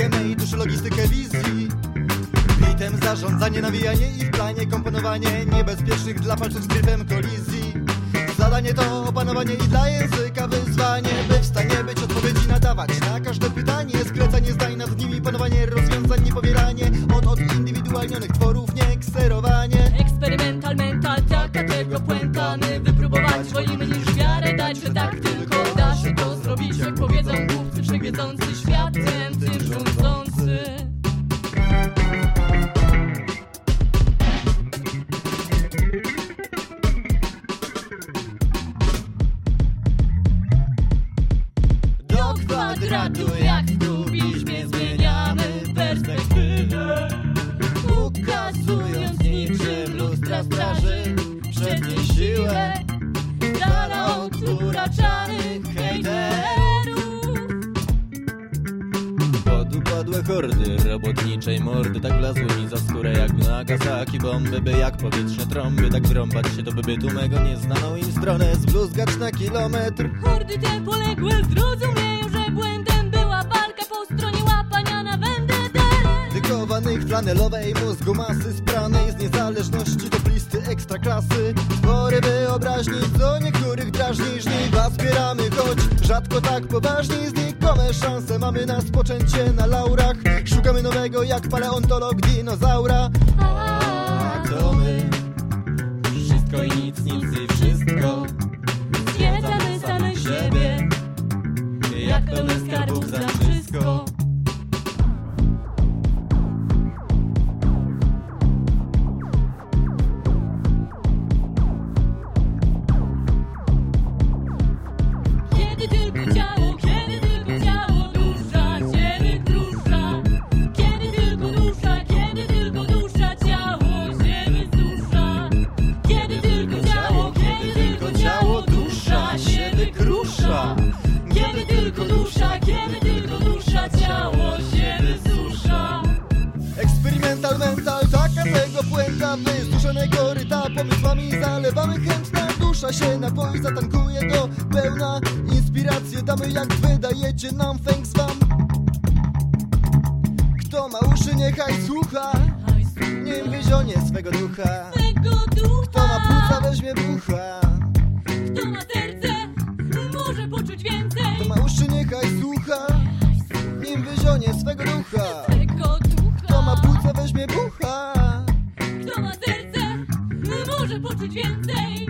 psychikę mej duszy, logistykę wizji. Ritem zarządzanie, nawijanie i planie komponowanie Niebezpiecznych dla palców z grypem kolizji. Zadanie to opanowanie i dla języka wyzwanie By w stanie być odpowiedzi nadawać na każde pytanie. Skrecanie zdań nad nimi, panowanie rozwiązań, niepowieranie Od odindywidualnionych tworów, nie kserowanie. Eksperymental, mental, taka tego puenta My wypróbować wolimy niż wiarę dać Że tak tylko da się to zrobić Jak powiedzą wszechwiedzący światem Tym Do kwadratu jak w Podupadłe hordy robotniczej mordy. Tak wlazły mi za skórę jak w Nagasaki Bomby by jak powietrzne trąby Tak wrąbać się do bytu mego nieznaną im stronę. Zbluzgacz na kilometr. Hordy te poległe zrozumieją, że błędem była walka po stronie łapania na vendetę Dykowanych flanelowej mózgu masy spranej z niezależności do blisty ekstraklasy. Twory wyobraźni, co niektórych drażni Żniwa zbieramy, choć rzadko tak poważnie Znikome szanse mamy na spoczęcie na laurach. Szukamy nowego jak paleontolog dinozaura taka tego puenta Wysuszonego ryta pomysłami zalewamy chętna Dusza się napoi, zatankuje do pełna Inspiracje damy jak wydajecie nam thanks wam. Kto ma uszy niechaj słucha. Nim wyzionie swego ducha. Kto ma płuca weźmie bucha. Kto ma serce, może poczuć więcej. Kto ma uszy niechaj słucha. Nim wyzionie swego ducha such a chance